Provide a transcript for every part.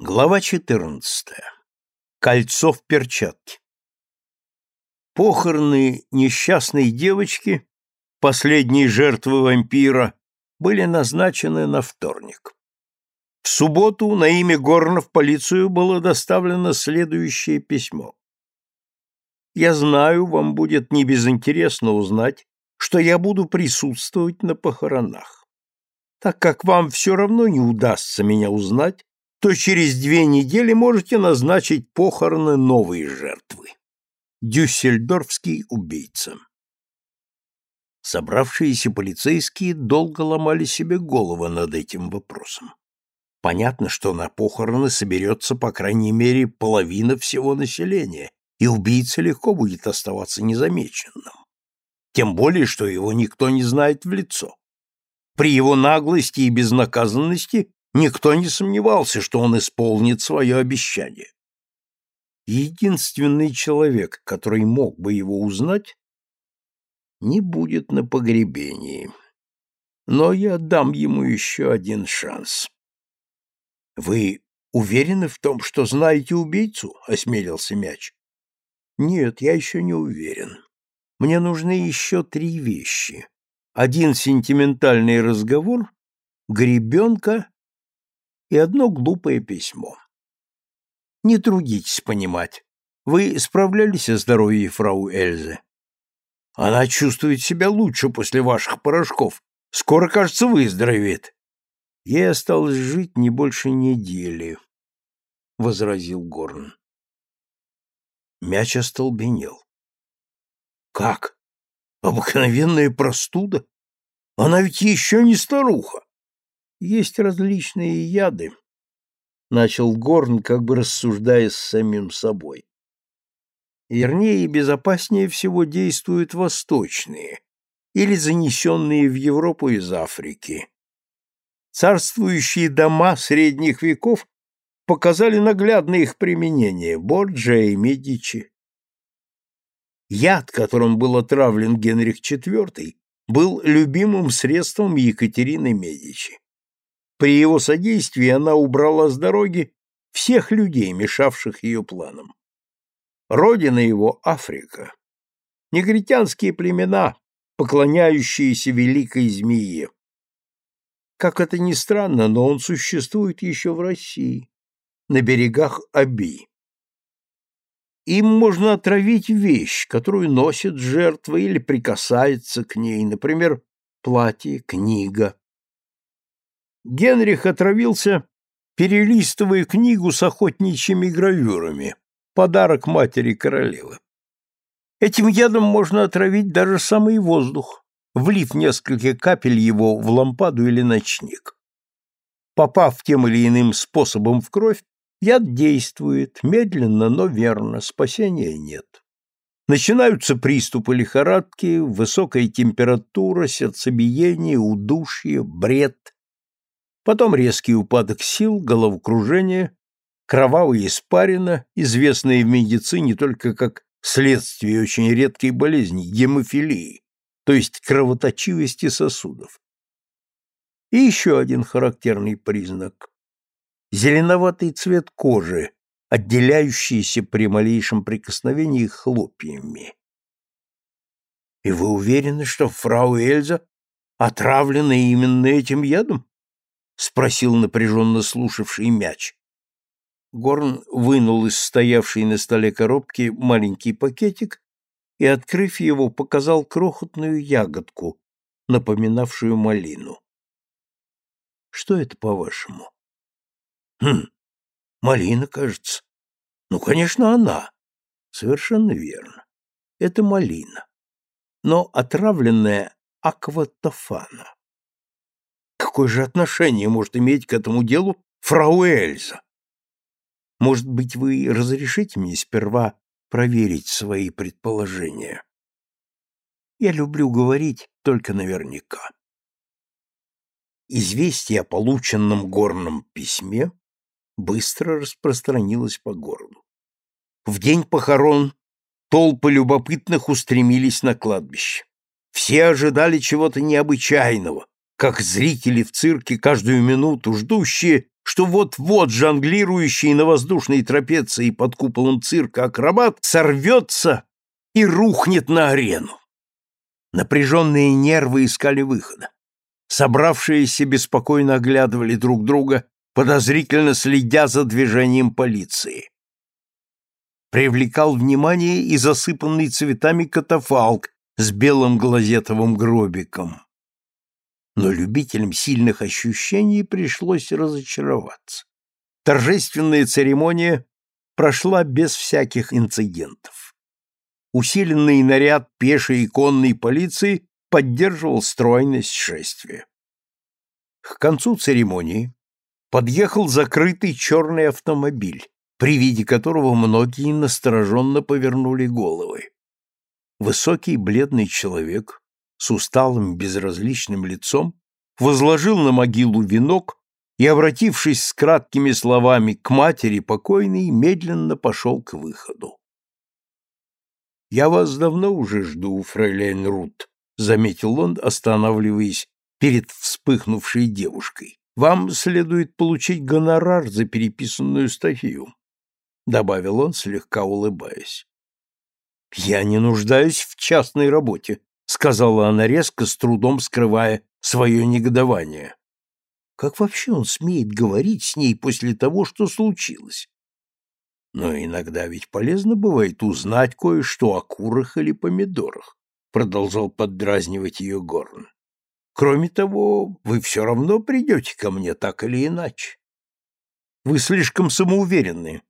Глава 14. Кольцо в перчатке. Похороны несчастной девочки, последней жертвы вампира, были назначены на вторник. В субботу на имя Горна в полицию было доставлено следующее письмо. «Я знаю, вам будет небезынтересно узнать, что я буду присутствовать на похоронах. Так как вам все равно не удастся меня узнать, то через две недели можете назначить похороны новой жертвы. Дюссельдорфский убийца. Собравшиеся полицейские долго ломали себе головы над этим вопросом. Понятно, что на похороны соберется по крайней мере половина всего населения, и убийца легко будет оставаться незамеченным. Тем более, что его никто не знает в лицо. При его наглости и безнаказанности Никто не сомневался, что он исполнит свое обещание. Единственный человек, который мог бы его узнать, не будет на погребении. Но я дам ему еще один шанс. — Вы уверены в том, что знаете убийцу? — осмелился мяч. — Нет, я еще не уверен. Мне нужны еще три вещи. Один сентиментальный разговор, гребенка и одно глупое письмо. Не трудитесь понимать. Вы справлялись о здоровье фрау Эльзы? Она чувствует себя лучше после ваших порошков. Скоро, кажется, выздоровеет. Ей осталось жить не больше недели, — возразил Горн. Мяч остолбенел. Как? Обыкновенная простуда? Она ведь еще не старуха. Есть различные яды, начал Горн, как бы рассуждая с самим собой. Вернее и безопаснее всего действуют восточные или занесенные в Европу из Африки. Царствующие дома средних веков показали наглядное их применение Борджиа и Медичи. Яд, которым был отравлен Генрих IV, был любимым средством Екатерины Медичи. При его содействии она убрала с дороги всех людей, мешавших ее планам. Родина его — Африка. Негритянские племена, поклоняющиеся великой змее. Как это ни странно, но он существует еще в России, на берегах Аби. Им можно отравить вещь, которую носит жертва или прикасается к ней, например, платье, книга. Генрих отравился, перелистывая книгу с охотничьими гравюрами, подарок матери королевы. Этим ядом можно отравить даже самый воздух, влив несколько капель его в лампаду или ночник. Попав тем или иным способом в кровь, яд действует медленно, но верно, спасения нет. Начинаются приступы лихорадки, высокая температура, сердцебиение, удушье, бред, потом резкий упадок сил, головокружение, кровавая испарина, известная в медицине только как следствие очень редкой болезни гемофилии, то есть кровоточивости сосудов. И еще один характерный признак – зеленоватый цвет кожи, отделяющийся при малейшем прикосновении хлопьями. И вы уверены, что фрау Эльза отравлена именно этим ядом? Спросил напряженно слушавший мяч. Горн вынул из стоявшей на столе коробки маленький пакетик и, открыв его, показал крохотную ягодку, напоминавшую малину. Что это, по-вашему? Хм, малина, кажется. Ну, конечно, она. Совершенно верно. Это малина. Но отравленная акватофана. Какое же отношение может иметь к этому делу фрау Эльза? Может быть, вы разрешите мне сперва проверить свои предположения? Я люблю говорить только наверняка. Известие о полученном горном письме быстро распространилось по городу. В день похорон толпы любопытных устремились на кладбище. Все ожидали чего-то необычайного, как зрители в цирке каждую минуту, ждущие, что вот-вот жонглирующий на воздушной трапеции под куполом цирка акробат сорвется и рухнет на арену. Напряженные нервы искали выхода. Собравшиеся беспокойно оглядывали друг друга, подозрительно следя за движением полиции. Привлекал внимание и засыпанный цветами катафалк с белым глазетовым гробиком. Но любителям сильных ощущений пришлось разочароваться. Торжественная церемония прошла без всяких инцидентов. Усиленный наряд пешей и конной полиции поддерживал стройность шествия. К концу церемонии подъехал закрытый черный автомобиль, при виде которого многие настороженно повернули головы. Высокий бледный человек с усталым безразличным лицом возложил на могилу венок и, обратившись с краткими словами к матери покойной, медленно пошел к выходу. «Я вас давно уже жду, фрейлейн Рут», заметил он, останавливаясь перед вспыхнувшей девушкой. Вам следует получить гонорар за переписанную статью, добавил он, слегка улыбаясь. Я не нуждаюсь в частной работе, сказала она резко, с трудом скрывая свое негодование. Как вообще он смеет говорить с ней после того, что случилось? Но иногда ведь полезно бывает узнать кое-что о курах или помидорах продолжал поддразнивать ее Горн. Кроме того, вы все равно придете ко мне так или иначе. Вы слишком самоуверенны,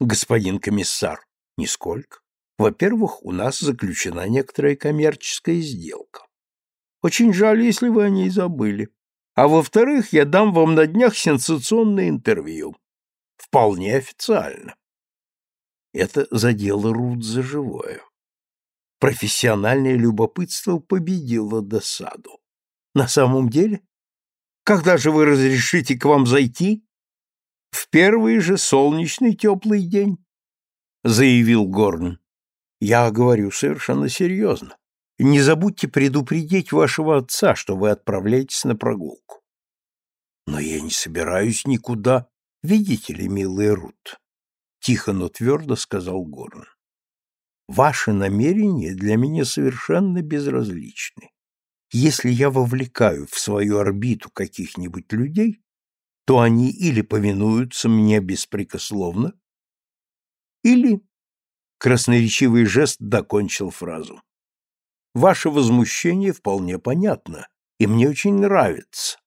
господин комиссар. Нисколько. Во-первых, у нас заключена некоторая коммерческая сделка. Очень жаль, если вы о ней забыли. А во-вторых, я дам вам на днях сенсационное интервью. Вполне официально. Это задело Рут за живое. Профессиональное любопытство победило досаду. На самом деле? Когда же вы разрешите к вам зайти? В первый же солнечный теплый день, заявил Горн. Я говорю совершенно серьезно. Не забудьте предупредить вашего отца, что вы отправляетесь на прогулку. Но я не собираюсь никуда, видите ли, милая Рут, тихо, но твердо сказал Горн. Ваши намерения для меня совершенно безразличны. Если я вовлекаю в свою орбиту каких-нибудь людей, то они или повинуются мне беспрекословно, или красноречивый жест докончил фразу. Ваше возмущение вполне понятно, и мне очень нравится,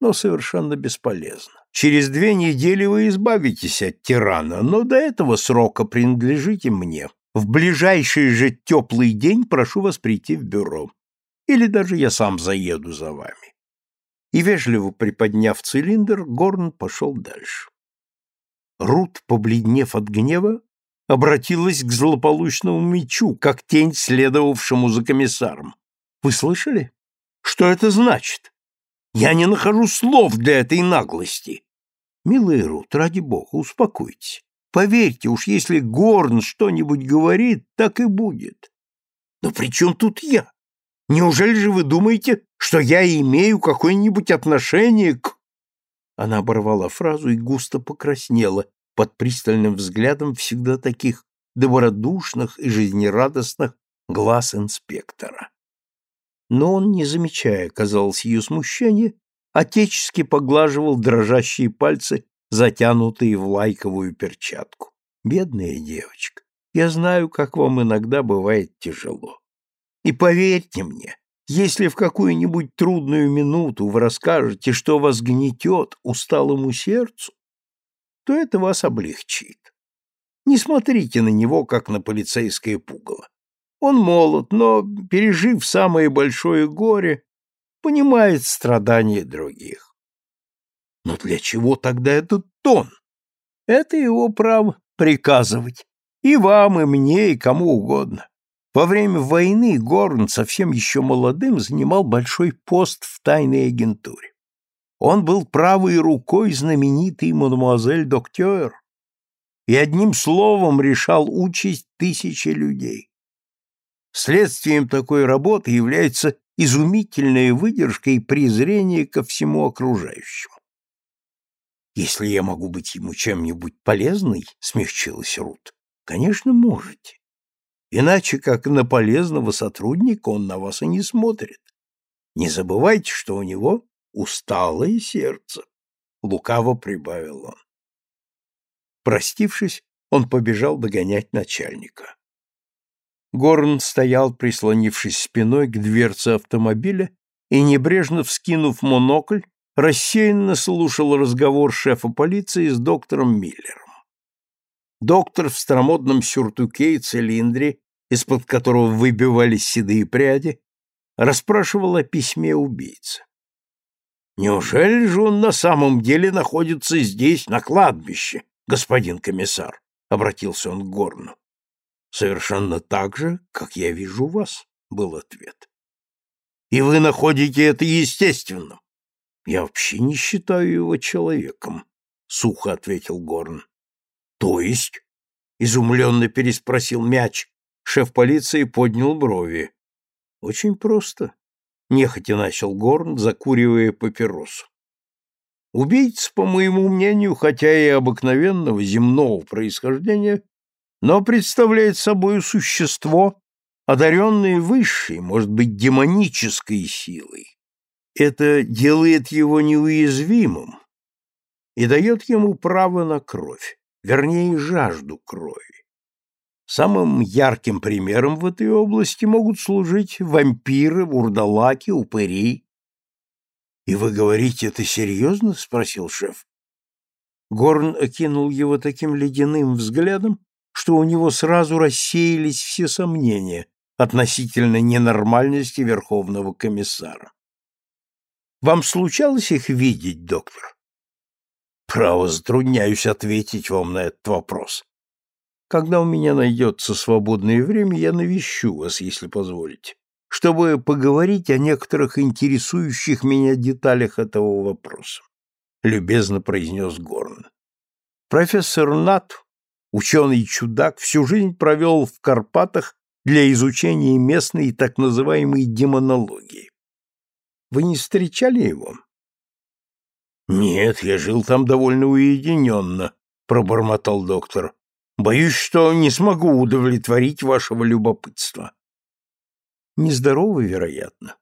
но совершенно бесполезно. Через две недели вы избавитесь от тирана, но до этого срока принадлежите мне. В ближайший же теплый день прошу вас прийти в бюро. Или даже я сам заеду за вами. И, вежливо приподняв цилиндр, Горн пошел дальше. Рут, побледнев от гнева, обратилась к злополучному мечу, как тень, следовавшему за комиссаром. «Вы слышали? Что это значит? Я не нахожу слов для этой наглости!» «Милая Рут, ради бога, успокойтесь. Поверьте уж, если Горн что-нибудь говорит, так и будет. Но при чем тут я? Неужели же вы думаете, что я имею какое-нибудь отношение к...» Она оборвала фразу и густо покраснела под пристальным взглядом всегда таких добродушных и жизнерадостных глаз инспектора. Но он, не замечая, казалось, ее смущения, отечески поглаживал дрожащие пальцы затянутые в лайковую перчатку. Бедная девочка, я знаю, как вам иногда бывает тяжело. И поверьте мне, если в какую-нибудь трудную минуту вы расскажете, что вас гнетет усталому сердцу, то это вас облегчит. Не смотрите на него, как на полицейское пугало. Он молод, но, пережив самое большое горе, понимает страдания других. Но для чего тогда этот тон? Это его право приказывать. И вам, и мне, и кому угодно. Во время войны Горн, совсем еще молодым, занимал большой пост в тайной агентуре. Он был правой рукой знаменитой мадемуазель Доктер и одним словом решал участь тысячи людей. Следствием такой работы является изумительная выдержка и презрение ко всему окружающему. Если я могу быть ему чем-нибудь полезной, смягчилась Рут. Конечно, можете. Иначе как на полезного сотрудника он на вас и не смотрит. Не забывайте, что у него усталое сердце, лукаво прибавил он. Простившись, он побежал догонять начальника. Горн стоял, прислонившись спиной к дверце автомобиля и, небрежно вскинув монокль, рассеянно слушал разговор шефа полиции с доктором Миллером. Доктор в старомодном сюртуке и цилиндре, из-под которого выбивались седые пряди, расспрашивал о письме убийцы. «Неужели же он на самом деле находится здесь, на кладбище, господин комиссар?» — обратился он к Горну. «Совершенно так же, как я вижу вас», — был ответ. «И вы находите это естественным?» «Я вообще не считаю его человеком», — сухо ответил Горн. «То есть?» — изумленно переспросил мяч. Шеф полиции поднял брови. «Очень просто», — нехотя начал Горн, закуривая папиросу. Убийца, по моему мнению, хотя и обыкновенного земного происхождения, но представляет собой существо, одаренное высшей, может быть, демонической силой. Это делает его неуязвимым и дает ему право на кровь, вернее, жажду крови. Самым ярким примером в этой области могут служить вампиры, вурдалаки, упыри. «И вы говорите это серьезно?» — спросил шеф. Горн окинул его таким ледяным взглядом, что у него сразу рассеялись все сомнения относительно ненормальности Верховного комиссара. «Вам случалось их видеть, доктор?» «Право, затрудняюсь ответить вам на этот вопрос. Когда у меня найдется свободное время, я навещу вас, если позволите, чтобы поговорить о некоторых интересующих меня деталях этого вопроса», — любезно произнес Горн. Профессор Нат Ученый-чудак всю жизнь провел в Карпатах для изучения местной так называемой демонологии. Вы не встречали его? Нет, я жил там довольно уединенно, пробормотал доктор. Боюсь, что не смогу удовлетворить вашего любопытства. Нездоровы, вероятно.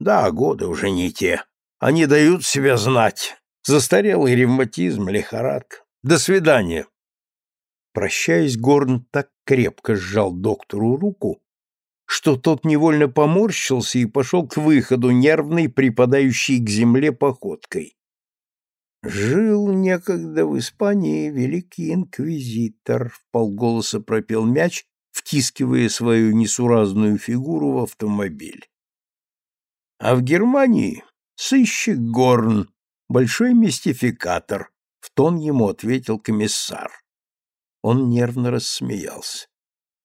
Да, годы уже не те. Они дают себя знать. Застарелый ревматизм, лихорадка. До свидания. Прощаясь, Горн так крепко сжал доктору руку, что тот невольно поморщился и пошел к выходу, нервной, припадающей к земле походкой. «Жил некогда в Испании великий инквизитор», — в полголоса пропел мяч, втискивая свою несуразную фигуру в автомобиль. «А в Германии сыщик Горн, большой мистификатор», — в тон ему ответил комиссар. Он нервно рассмеялся.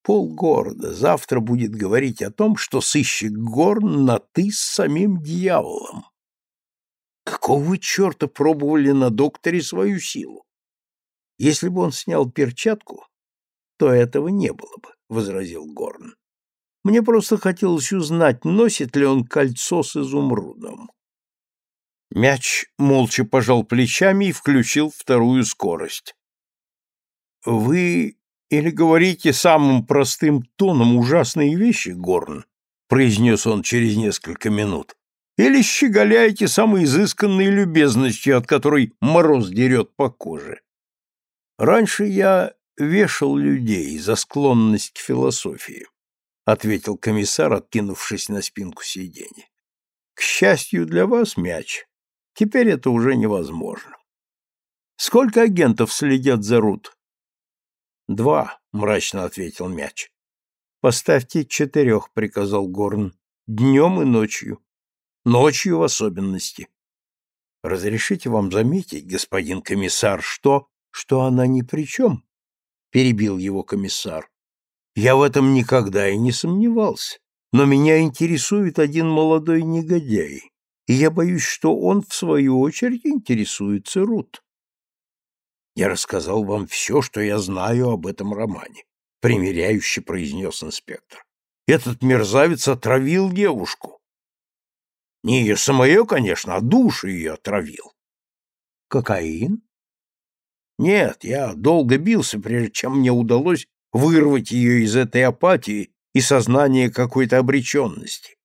Полгорода завтра будет говорить о том, что сыщик Горн на «ты» с самим дьяволом. Какого черта пробовали на докторе свою силу? Если бы он снял перчатку, то этого не было бы, — возразил Горн. Мне просто хотелось узнать, носит ли он кольцо с изумрудом. Мяч молча пожал плечами и включил вторую скорость. «Вы или говорите самым простым тоном ужасные вещи, Горн?» — произнес он через несколько минут. «Или щеголяете самой изысканной любезностью, от которой мороз дерет по коже?» «Раньше я вешал людей за склонность к философии», — ответил комиссар, откинувшись на спинку сиденья. «К счастью для вас, мяч, теперь это уже невозможно. Сколько агентов следят за Рут?» Два, мрачно ответил мяч. Поставьте четырех, приказал Горн. Днем и ночью. Ночью в особенности. Разрешите вам заметить, господин комиссар, что... что она ни при чем? Перебил его комиссар. Я в этом никогда и не сомневался. Но меня интересует один молодой негодяй, и я боюсь, что он, в свою очередь, интересуется Рут. Я рассказал вам все, что я знаю об этом романе, примиряюще произнес инспектор. Этот мерзавец отравил девушку. Не ее самое, конечно, а душу ее отравил. Кокаин? Нет, я долго бился, прежде чем мне удалось вырвать ее из этой апатии и сознания какой-то обреченности.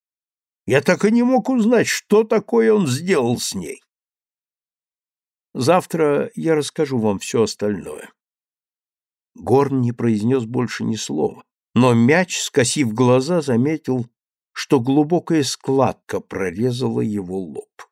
Я так и не мог узнать, что такое он сделал с ней. Завтра я расскажу вам все остальное. Горн не произнес больше ни слова, но мяч, скосив глаза, заметил, что глубокая складка прорезала его лоб.